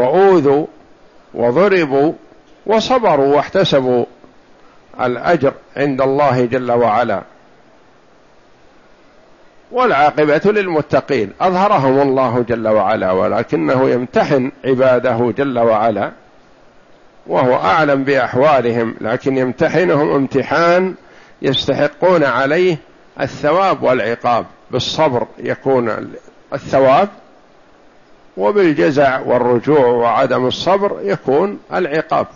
واوذوا وضربوا وصبروا واحتسبوا الأجر عند الله جل وعلا. والعاقبة للمتقين. أظهرهم الله جل وعلا ولكنه يمتحن عباده جل وعلا وهو أعلم بأحوالهم لكن يمتحنهم امتحان يستحقون عليه الثواب والعقاب. بالصبر يكون الثواب وبالجزع والرجوع وعدم الصبر يكون العقاب.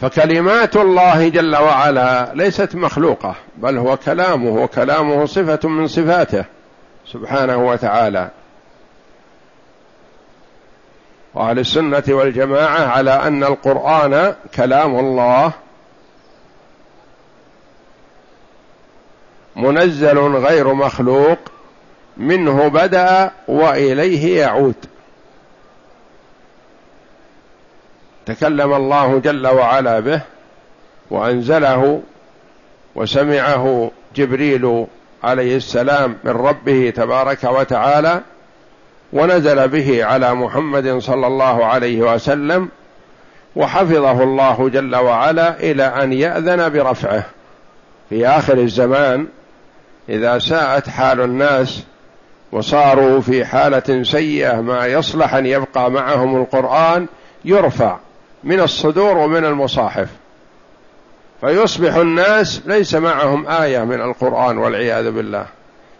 فكلمات الله جل وعلا ليست مخلوقة بل هو كلامه وكلامه صفة من صفاته سبحانه وتعالى. وأهل السنة والجماعة على أن القرآن كلام الله منزل غير مخلوق منه بدأ وإليه يعود. تكلم الله جل وعلا به وأنزله وسمعه جبريل عليه السلام من ربه تبارك وتعالى ونزل به على محمد صلى الله عليه وسلم وحفظه الله جل وعلا إلى أن يأذن برفعه. في آخر الزمان إذا ساءت حال الناس وصاروا في حالة سيئة ما يصلح أن يبقى معهم القرآن يرفع من الصدور ومن المصاحف. فيصبح الناس ليس معهم آية من القرآن والعياذ بالله.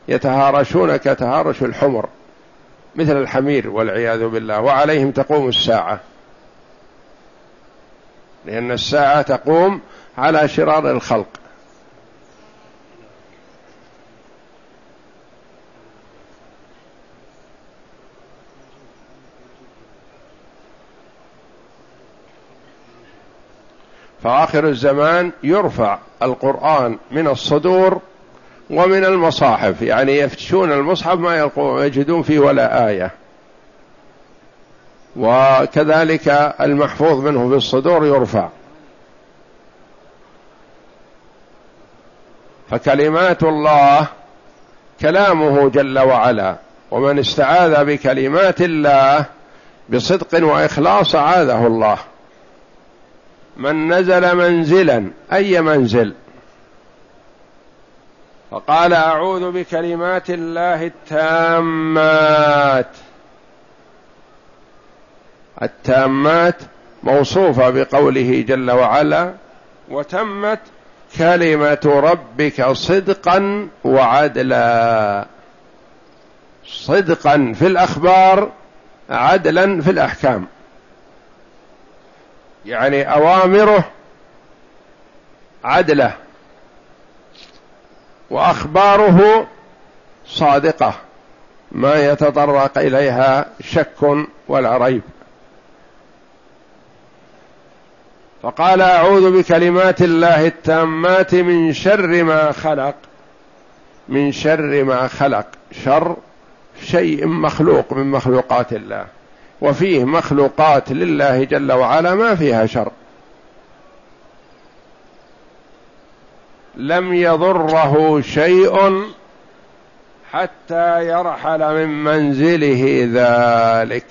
يتهارشون كتهارش الحمر مثل الحمير والعياذ بالله وعليهم تقوم الساعة. لأن الساعة تقوم على شرار الخلق. فآخر الزمان يرفع القرآن من الصدور ومن المصاحف. يعني يفتشون المصحف ما يجدون فيه ولا آية. وكذلك المحفوظ منه في الصدور يرفع. فكلمات الله كلامه جل وعلا. ومن استعاذ بكلمات الله بصدق وإخلاص اعاذه الله. من نزل منزلا أي منزل؟ فقال أعوذ بكلمات الله التامات. التامات موصوفة بقوله جل وعلا وتمت كلمة ربك صدقا وعدلا. صدقا في الأخبار عدلا في الأحكام. يعني أوامره عدله وأخباره صادقة ما يتطرق إليها شك ولا ريب. فقال أعوذ بكلمات الله التامات من شر ما خلق من شر ما خلق. شر شيء مخلوق من مخلوقات الله. وفيه مخلوقات لله جل وعلا ما فيها شر. لم يضره شيء حتى يرحل من منزله ذلك.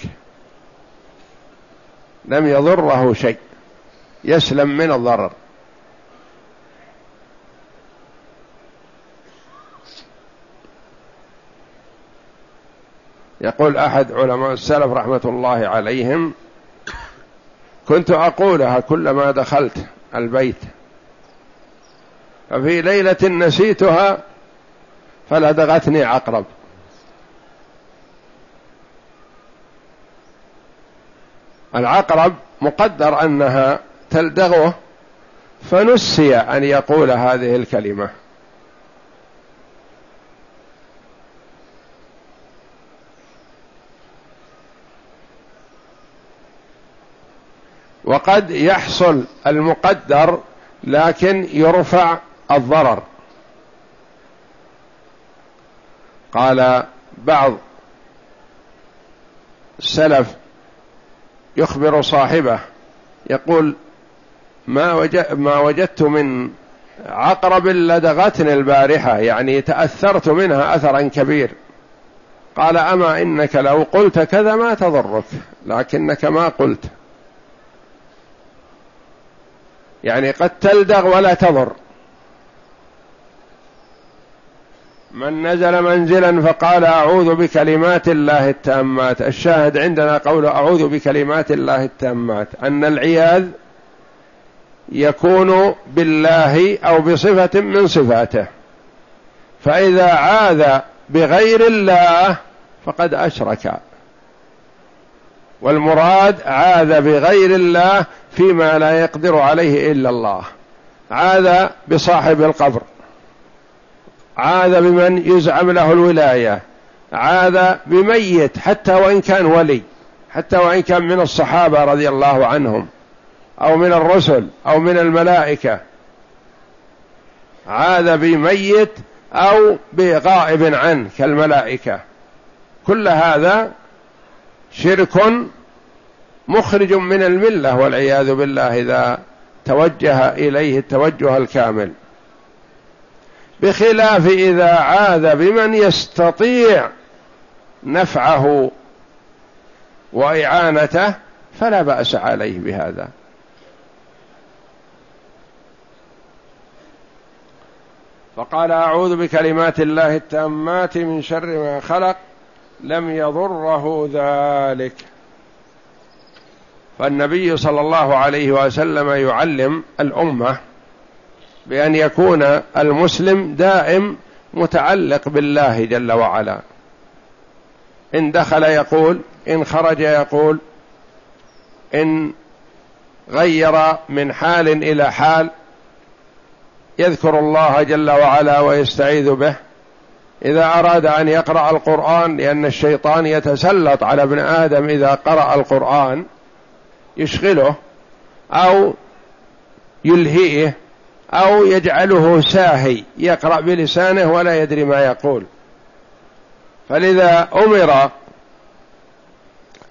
لم يضره شيء. يسلم من الضرر. يقول أحد علماء السلف رحمة الله عليهم كنت أقولها كلما دخلت البيت ففي ليلة نسيتها فلدغتني عقرب. العقرب مقدر أنها تلدغه فنسي أن يقول هذه الكلمة. وقد يحصل المقدر لكن يرفع الضرر. قال بعض السلف يخبر صاحبه يقول ما وجد ما وجدت من عقرب لدغتني البارحة يعني تأثرت منها أثرا كبير. قال أما إنك لو قلت كذا ما تضرك لكنك ما قلت. يعني قد تلدغ ولا تضر. من نزل منزلا فقال أعوذ بكلمات الله التامات. الشاهد عندنا قول أعوذ بكلمات الله التامات أن العياذ يكون بالله أو بصفة من صفاته. فإذا عاذ بغير الله فقد أشرك. والمراد عاذ بغير الله فيما لا يقدر عليه إلا الله. عاذ بصاحب القبر. عاذ بمن يزعم له الولاية. عاذ بميت حتى وإن كان ولي. حتى وإن كان من الصحابة رضي الله عنهم. أو من الرسل أو من الملائكة. عاذ بميت أو بغائب عنه كالملائكة. كل هذا شرك مخرج من الملة والعياذ بالله إذا توجه إليه التوجه الكامل. بخلاف إذا عاذ بمن يستطيع نفعه وإعانته فلا بأس عليه بهذا. فقال أعوذ بكلمات الله التامات من شر ما خلق لم يضره ذلك. فالنبي صلى الله عليه وسلم يعلم الأمة بأن يكون المسلم دائم متعلق بالله جل وعلا. إن دخل يقول إن خرج يقول إن غير من حال إلى حال يذكر الله جل وعلا ويستعيذ به. إذا أراد أن يقرأ القرآن لأن الشيطان يتسلط على ابن آدم إذا قرأ القرآن يشغله أو يلهيه أو يجعله ساهي يقرأ بلسانه ولا يدري ما يقول. فلذا أمر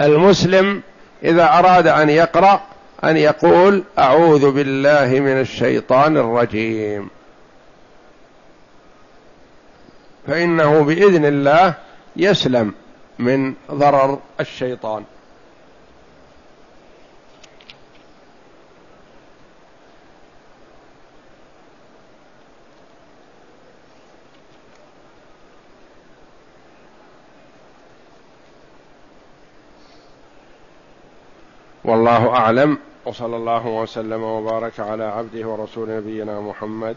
المسلم إذا أراد أن يقرأ أن يقول أعوذ بالله من الشيطان الرجيم. فإنه بإذن الله يسلم من ضرر الشيطان. والله أعلم وصلى الله وسلم وبارك على عبده ورسول نبينا محمد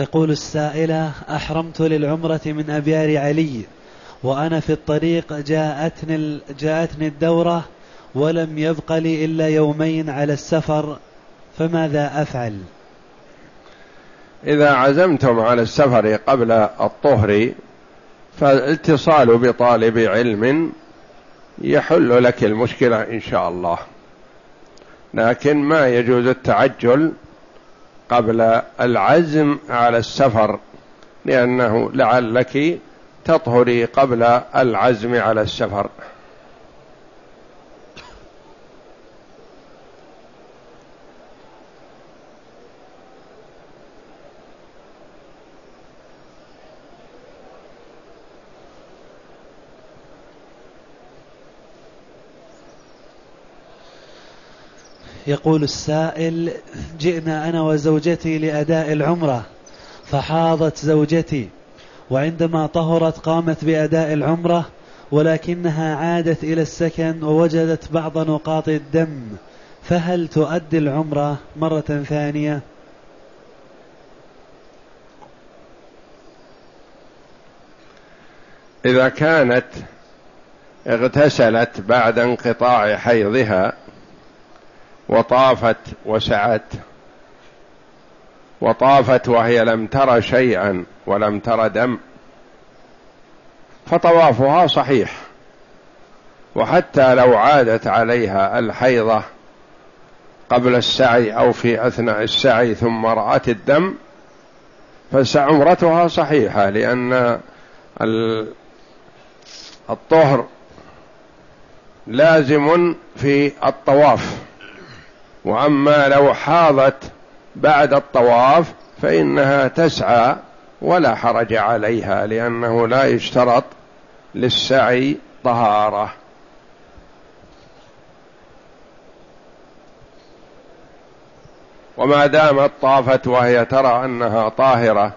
تقول السائلة أحرمت للعمرة من أبيار علي وأنا في الطريق جاءتني, جاءتني الدورة ولم يبق لي إلا يومين على السفر فماذا أفعل؟ إذا عزمتم على السفر قبل الطهر فالاتصال بطالب علم يحل لك المشكلة إن شاء الله. لكن ما يجوز التعجل قبل العزم على السفر لأنه لعلك تطهري قبل العزم على السفر. يقول السائل جئنا أنا وزوجتي لأداء العمرة فحاضت زوجتي وعندما طهرت قامت بأداء العمرة ولكنها عادت إلى السكن ووجدت بعض نقاط الدم فهل تؤدي العمرة مرة ثانية؟ إذا كانت اغتسلت بعد انقطاع حيضها وطافت وسعت. وطافت وهي لم تر شيئا ولم تر دم. فطوافها صحيح. وحتى لو عادت عليها الحيضة قبل السعي أو في أثناء السعي ثم رأت الدم فعمرتها صحيحة لأن الطهر لازم في الطواف. وأما لو حاضت بعد الطواف فإنها تسعى ولا حرج عليها لأنه لا يشترط للسعي طهارة. وما دامت طافت وهي ترى أنها طاهرة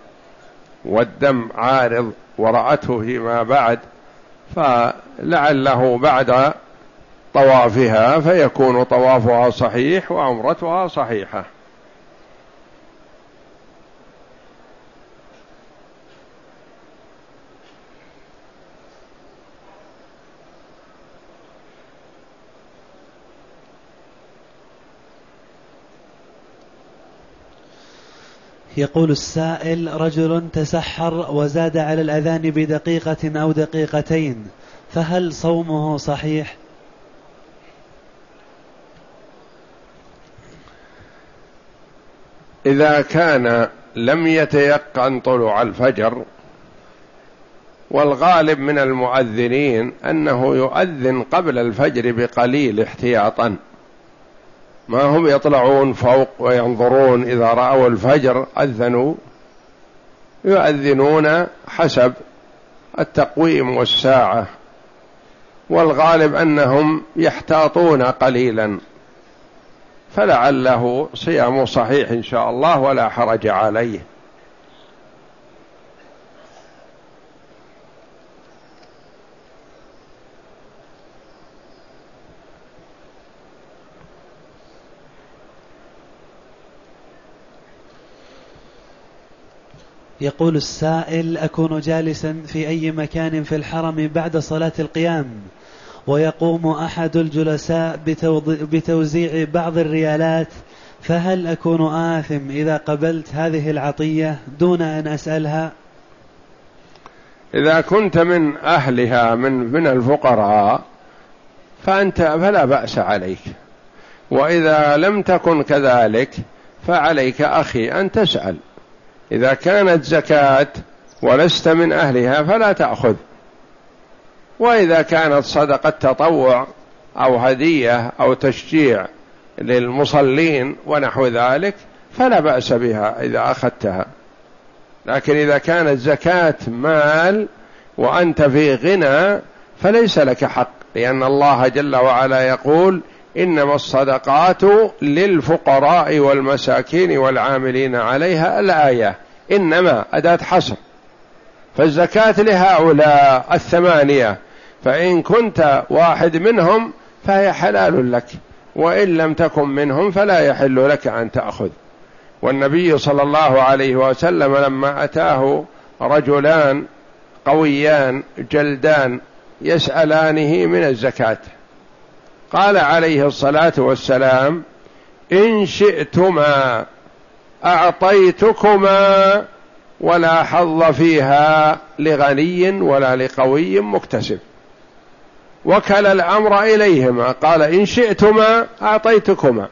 والدم عارض ورأته فيما بعد فلعله بعد طوافها فيكون طوافها صحيح وعمرتها صحيحة. يقول السائل رجل تسحر وزاد على الأذان بدقيقة أو دقيقتين فهل صومه صحيح؟ إذا كان لم يتيقن طلوع الفجر والغالب من المؤذنين أنه يؤذن قبل الفجر بقليل احتياطا. ما هم يطلعون فوق وينظرون إذا رأوا الفجر أذنوا يؤذنون حسب التقويم والساعة. والغالب أنهم يحتاطون قليلا. فلعله صيام صحيح إن شاء الله ولا حرج عليه. يقول السائل أكون جالسا في أي مكان في الحرم بعد صلاة القيام؟ ويقوم أحد الجلساء بتوزيع بعض الريالات فهل أكون آثم إذا قبلت هذه العطية دون أن أسألها؟ إذا كنت من أهلها من من الفقراء فأنت فلا بأس عليك. وإذا لم تكن كذلك فعليك أخي أن تسأل. إذا كانت زكاة ولست من أهلها فلا تأخذ. وإذا كانت صدقة تطوع أو هدية أو تشجيع للمصلين ونحو ذلك فلا بأس بها إذا أخذتها. لكن إذا كانت زكاة مال وأنت في غنى فليس لك حق لأن الله جل وعلا يقول إنما الصدقات للفقراء والمساكين والعاملين عليها الآية إنما أداة حصر. فالزكاة لهؤلاء الثمانية فإن كنت واحد منهم فهي حلال لك وإن لم تكن منهم فلا يحل لك أن تأخذ. والنبي صلى الله عليه وسلم لما أتاه رجلان قويان جلدان يسألانه من الزكاة قال عليه الصلاة والسلام إن شئتما أعطيتكما ولا حظ فيها لغني ولا لقوي مكتسب. وكل الأمر إليهما. قال إن شئتما أعطيتكما.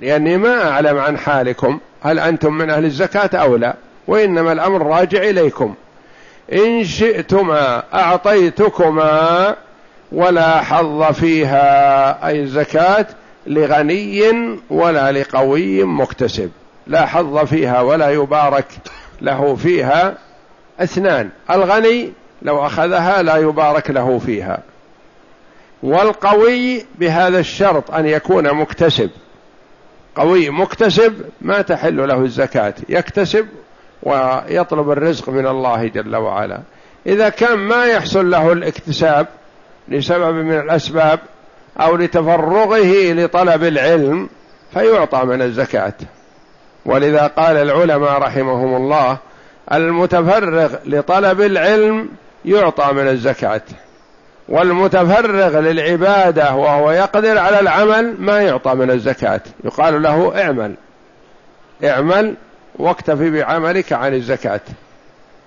لأني ما أعلم عن حالكم هل أنتم من أهل الزكاة أو لا وإنما الأمر راجع إليكم. إن شئتما أعطيتكما ولا حظ فيها أي الزكاة لغني ولا لقوي مكتسب. لا حظ فيها ولا يبارك له فيها اثنان الغني لو أخذها لا يبارك له فيها. والقوي بهذا الشرط أن يكون مكتسب. قوي مكتسب ما تحل له الزكاة. يكتسب ويطلب الرزق من الله جل وعلا. إذا كان ما يحصل له الاكتساب لسبب من الأسباب أو لتفرغه لطلب العلم فيعطى من الزكاة. ولذا قال العلماء رحمهم الله المتفرغ لطلب العلم يعطى من الزكاة. والمتفرغ للعبادة وهو يقدر على العمل ما يعطى من الزكاة. يقال له اعمل. اعمل واكتفي بعملك عن الزكاة.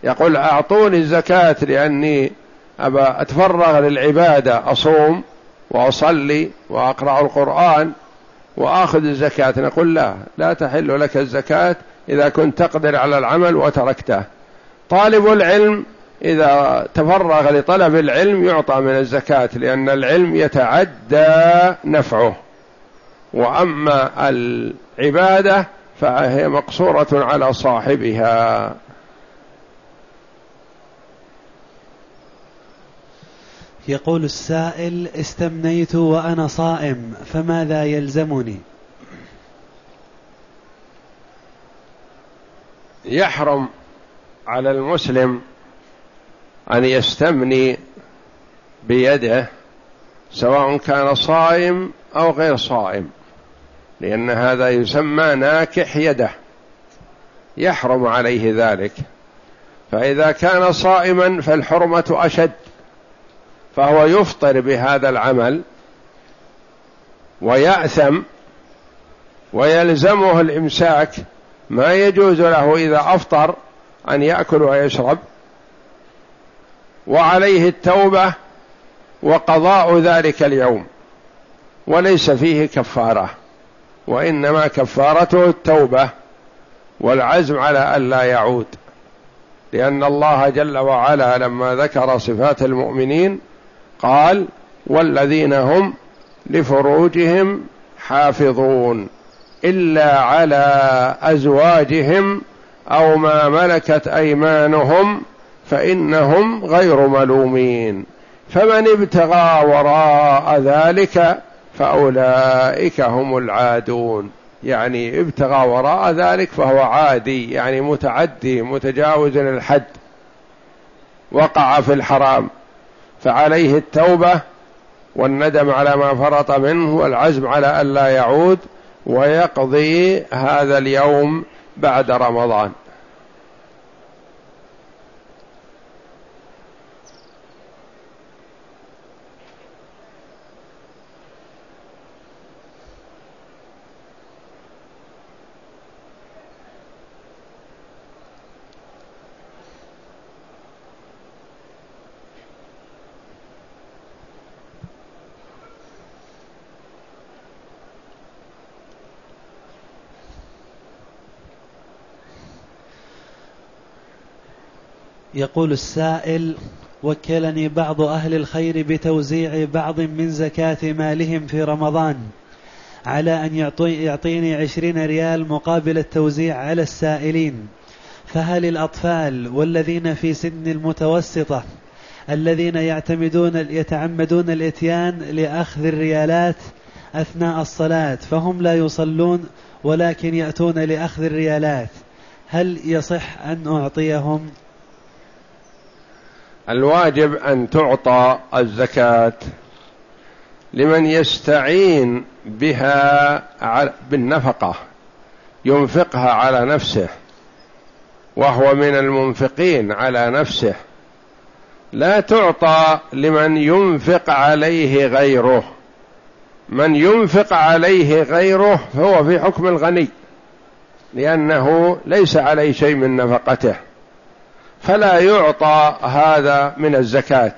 يقول أعطوني الزكاة لأني ابى أتفرغ للعبادة أصوم وأصلي وأقرأ القرآن وآخذ الزكاة. نقول لا لا تحل لك الزكاة إذا كنت تقدر على العمل وتركته. طالب العلم إذا تفرغ لطلب العلم يعطى من الزكاة لأن العلم يتعدى نفعه. وأما العبادة فهي مقصورة على صاحبها. يقول السائل استمنيت وأنا صائم فماذا يلزمني؟ يحرم على المسلم أن يستمني بيده سواء كان صائم أو غير صائم لأن هذا يسمى ناكح يده يحرم عليه ذلك. فإذا كان صائما فالحرمة أشد فهو يفطر بهذا العمل ويأثم ويلزمه الإمساك ما يجوز له إذا أفطر أن يأكل ويشرب. وعليه التوبة وقضاء ذلك اليوم. وليس فيه كفارة. وإنما كفارته التوبة والعزم على ألا يعود. لأن الله جل وعلا لما ذكر صفات المؤمنين قال والذين هم لفروجهم حافظون إلا على أزواجهم أو ما ملكت أيمانهم فإنهم غير ملومين. فمن ابتغى وراء ذلك فأولئك هم العادون. يعني ابتغى وراء ذلك فهو عادي يعني متعدي متجاوز الحد وقع في الحرام. فعليه التوبة والندم على ما فرط منه والعزم على الا يعود ويقضي هذا اليوم بعد رمضان. يقول السائل وكلني بعض أهل الخير بتوزيع بعض من زكاة مالهم في رمضان على أن يعطيني عشرين ريال مقابل التوزيع على السائلين. فهل الأطفال والذين في سن المتوسطة الذين يعتمدون يتعمدون الإتيان لأخذ الريالات أثناء الصلاة فهم لا يصلون ولكن يأتون لأخذ الريالات هل يصح أن أعطيهم؟ الواجب أن تعطى الزكاة لمن يستعين بها بالنفقة ينفقها على نفسه وهو من المنفقين على نفسه. لا تعطى لمن ينفق عليه غيره. من ينفق عليه غيره فهو في حكم الغني لأنه ليس عليه شيء من نفقته. فلا يعطى هذا من الزكاة.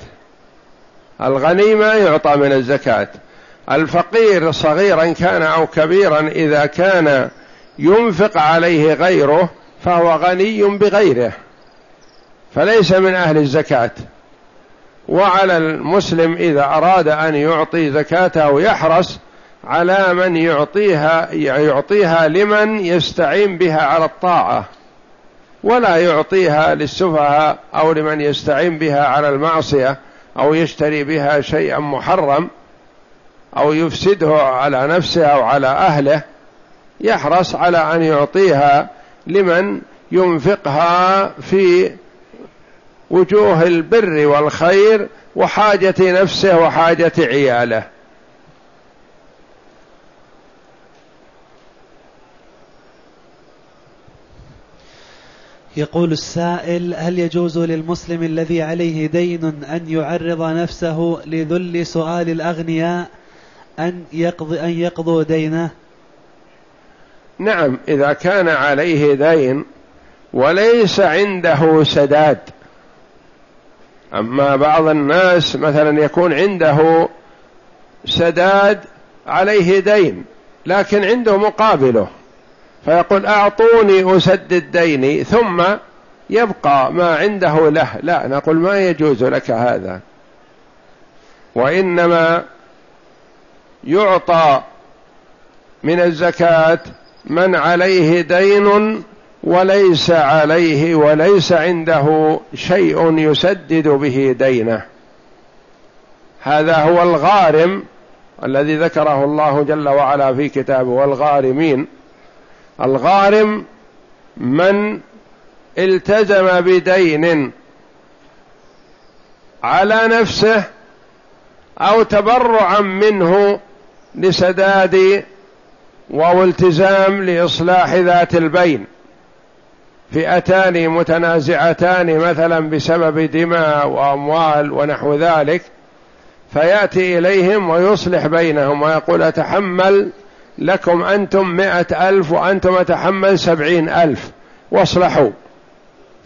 الغني ما يعطى من الزكاة. الفقير صغيرا كان أو كبيرا إذا كان ينفق عليه غيره فهو غني بغيره فليس من أهل الزكاة. وعلى المسلم إذا أراد أن يعطي زكاته يحرص على من يعطيها يعطيها لمن يستعين بها على الطاعة. ولا يعطيها للسفهاء أو لمن يستعين بها على المعصية أو يشتري بها شيئا محرم أو يفسده على نفسه أو على أهله يحرص على أن يعطيها لمن ينفقها في وجوه البر والخير وحاجة نفسه وحاجة عياله. يقول السائل هل يجوز للمسلم الذي عليه دين أن يعرض نفسه لذل سؤال الأغنياء أن يقضي أن يقضوا دينه؟ نعم إذا كان عليه دين وليس عنده سداد. أما بعض الناس مثلا يكون عنده سداد عليه دين لكن عنده مقابله. فيقول أعطوني أسدد ديني ثم يبقى ما عنده له. لا نقول ما يجوز لك هذا. وإنما يعطى من الزكاة من عليه دين وليس عليه وليس عنده شيء يسدد به دينه. هذا هو الغارم الذي ذكره الله جل وعلا في كتابه والغارمين. الغارم من التزم بدين على نفسه أو تبرعا منه لسداد أو التزام لإصلاح ذات البين. فئتان متنازعتان مثلا بسبب دماء وأموال ونحو ذلك فيأتي إليهم ويصلح بينهم ويقول أتحمل لكم أنتم مئة ألف وأنتم أتحمل سبعين ألف. واصلحوا.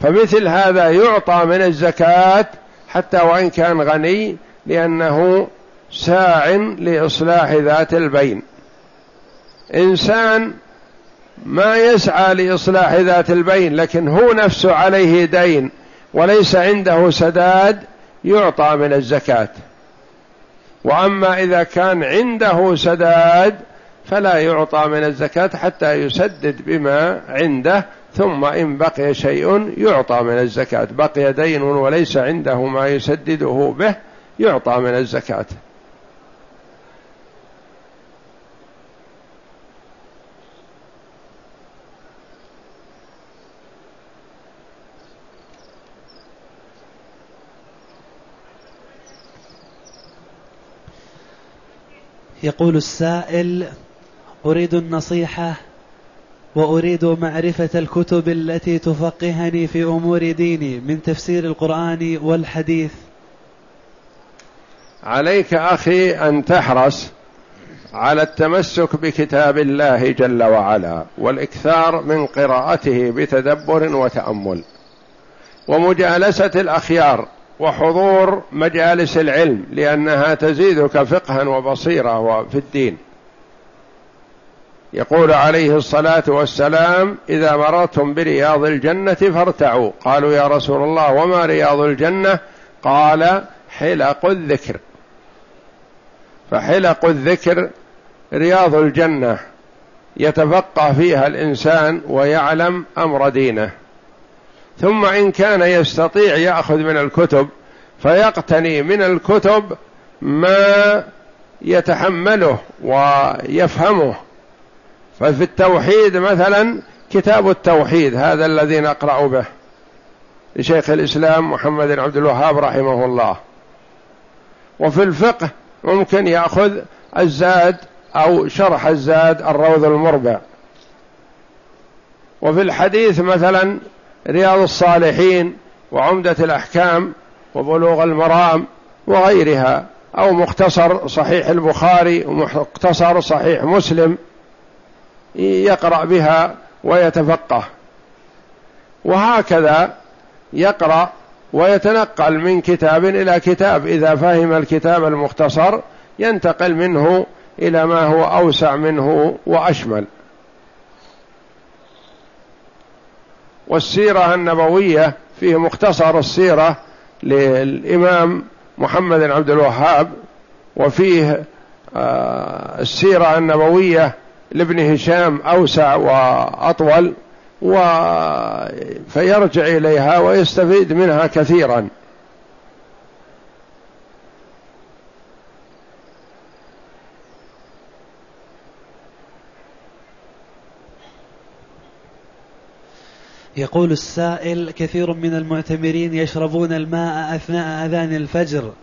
فمثل هذا يعطى من الزكاة حتى وإن كان غني لأنه ساع لإصلاح ذات البين. إنسان ما يسعى لإصلاح ذات البين لكن هو نفسه عليه دين وليس عنده سداد يعطى من الزكاة. وأما إذا كان عنده سداد فلا يعطى من الزكاة حتى يسدد بما عنده ثم إن بقي شيء يعطى من الزكاة. بقي دين وليس عنده ما يسدده به يعطى من الزكاة. يقول السائل أريد النصيحة وأريد معرفة الكتب التي تفقهني في أمور ديني من تفسير القرآن والحديث. عليك أخي أن تحرص على التمسك بكتاب الله جل وعلا والإكثار من قراءته بتدبر وتأمل ومجالسة الأخيار وحضور مجالس العلم لأنها تزيدك فقها وبصيرة في الدين. يقول عليه الصلاة والسلام إذا مررتم برياض الجنة فارتعوا. قالوا يا رسول الله وما رياض الجنة؟ قال حلق الذكر. فحلق الذكر رياض الجنة يتفقه فيها الإنسان ويعلم أمر دينه. ثم إن كان يستطيع يأخذ من الكتب فيقتني من الكتب ما يتحمله ويفهمه. ففي التوحيد مثلا كتاب التوحيد هذا الذي نقرأ به لشيخ الإسلام محمد بن عبد الوهاب رحمه الله. وفي الفقه ممكن يأخذ الزاد أو شرح الزاد الروض المربع. وفي الحديث مثلا رياض الصالحين وعمدة الأحكام وبلوغ المرام وغيرها أو مختصر صحيح البخاري ومختصر صحيح مسلم يقرأ بها ويتفقه. وهكذا يقرأ ويتنقل من كتاب إلى كتاب. إذا فهم الكتاب المختصر ينتقل منه إلى ما هو أوسع منه وأشمل. والسيرة النبوية فيه مختصر السيرة للإمام محمد بن عبد الوهاب وفيه آه، السيرة النبوية لابن هشام أوسع وأطول و فيرجع إليها ويستفيد منها كثيرا. يقول السائل كثير من المعتمرين يشربون الماء أثناء أذان الفجر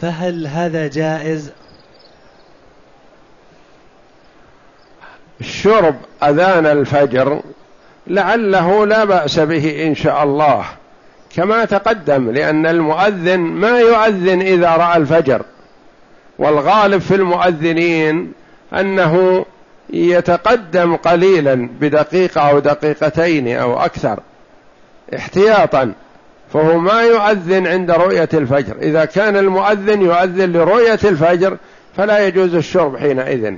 فهل هذا جائز؟ الشرب أذان الفجر لعله لا بأس به إن شاء الله كما تقدم لأن المؤذن ما يؤذن إذا رأى الفجر. والغالب في المؤذنين أنه يتقدم قليلا بدقيقة أو دقيقتين أو أكثر احتياطا فهو ما يؤذن عند رؤية الفجر. إذا كان المؤذن يؤذن لرؤية الفجر فلا يجوز الشرب حينئذ.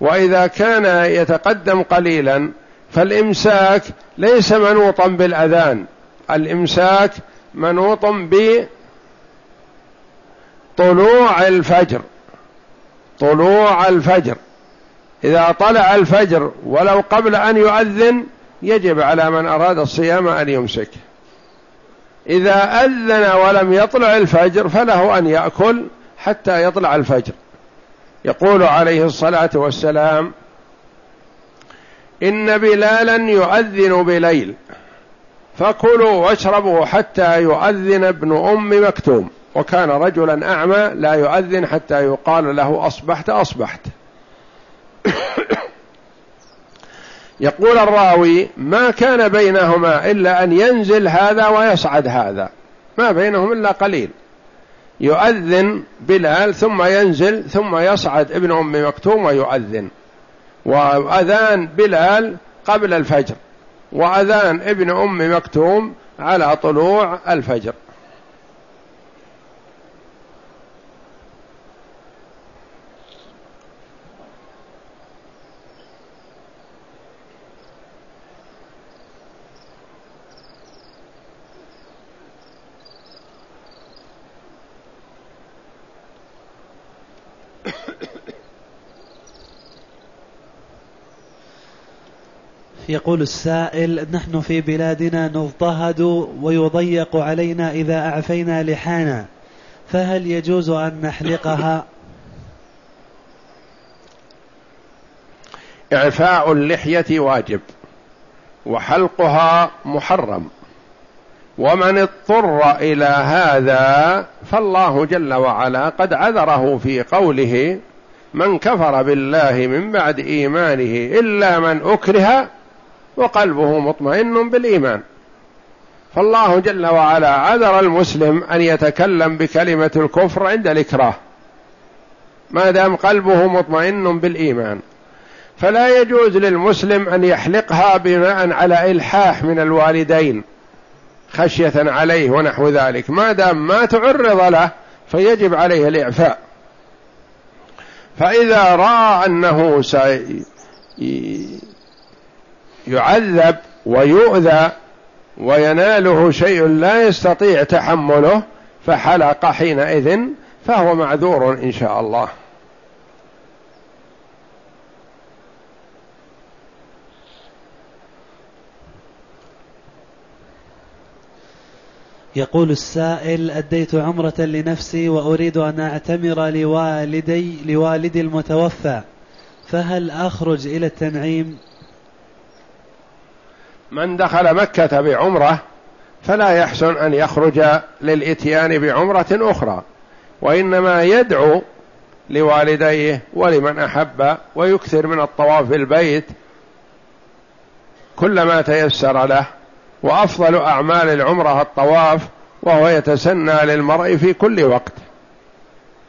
وإذا كان يتقدم قليلا فالإمساك ليس منوطا بالأذان. الإمساك منوط بطلوع الفجر. طلوع الفجر. إذا طلع الفجر ولو قبل أن يؤذن يجب على من أراد الصيام أن يمسك. إذا أذن ولم يطلع الفجر فله أن يأكل حتى يطلع الفجر. يقول عليه الصلاة والسلام إن بلالا يؤذن بليل فكلوا واشربوا حتى يؤذن ابن أم مكتوم. وكان رجلا أعمى لا يؤذن حتى يقال له أصبحت أصبحت. يقول الراوي ما كان بينهما إلا أن ينزل هذا ويصعد هذا. ما بينهم إلا قليل. يؤذن بلال ثم ينزل ثم يصعد ابن أم مكتوم ويؤذن. وأذان بلال قبل الفجر وأذان ابن أم مكتوم على طلوع الفجر. يقول السائل نحن في بلادنا نضطهد ويضيق علينا إذا أعفينا لحانا فهل يجوز أن نحلقها؟ إعفاء اللحية واجب وحلقها محرم ومن اضطر إلى هذا فالله جل وعلا قد عذره في قوله من كفر بالله من بعد إيمانه إلا من أكره وقلبه مطمئن بالإيمان. فالله جل وعلا عذر المسلم أن يتكلم بكلمة الكفر عند الإكراه. ما دام قلبه مطمئن بالإيمان. فلا يجوز للمسلم أن يحلقها بناء على إلحاح من الوالدين خشية عليه ونحو ذلك. ما دام ما تعرض له فيجب عليه الإعفاء. فإذا رأى أنه سي يعذب ويؤذى ويناله شيء لا يستطيع تحمله فحلق حينئذ فهو معذور إن شاء الله. يقول السائل أديت عمرة لنفسي وأريد أن أعتمر لوالدي لوالدي المتوفى فهل أخرج إلى التنعيم؟ من دخل مكة بعمرة فلا يحسن أن يخرج للإتيان بعمرة أخرى وإنما يدعو لوالديه ولمن أحب ويكثر من الطواف بالبيت كلما تيسر له وأفضل أعمال العمرة الطواف وهو يتسنى للمرء في كل وقت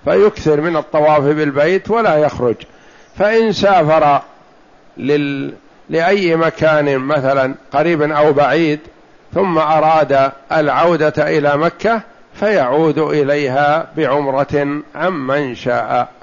فيكثر من الطواف بالبيت ولا يخرج فإن سافر لل لأي مكان مثلا قريب أو بعيد ثم أراد العودة إلى مكة فيعود إليها بعمرة عمن شاء.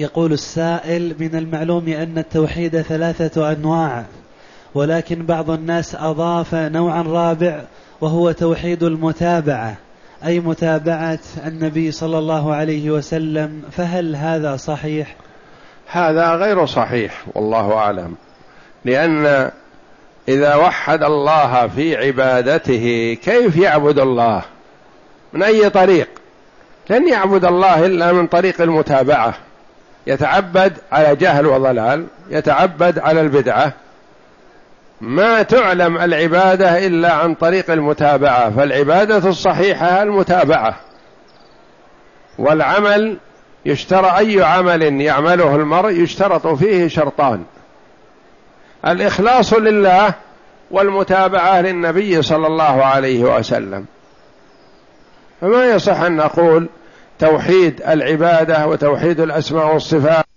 يقول السائل من المعلوم أن التوحيد ثلاثة أنواع ولكن بعض الناس أضاف نوعا رابع وهو توحيد المتابعة أي متابعة النبي صلى الله عليه وسلم فهل هذا صحيح؟ هذا غير صحيح والله أعلم لأن إذا وحد الله في عبادته كيف يعبد الله؟ من أي طريق؟ لن يعبد الله إلا من طريق المتابعة. يتعبد على جهل وضلال يتعبد على البدعة. ما تعلم العبادة إلا عن طريق المتابعة فالعبادة الصحيحة المتابعة. والعمل يشترى أي عمل يعمله المرء يشترط فيه شرطان. الإخلاص لله والمتابعة للنبي صلى الله عليه وسلم. فما يصح أن نقول توحيد العبادة وتوحيد الأسماء والصفات.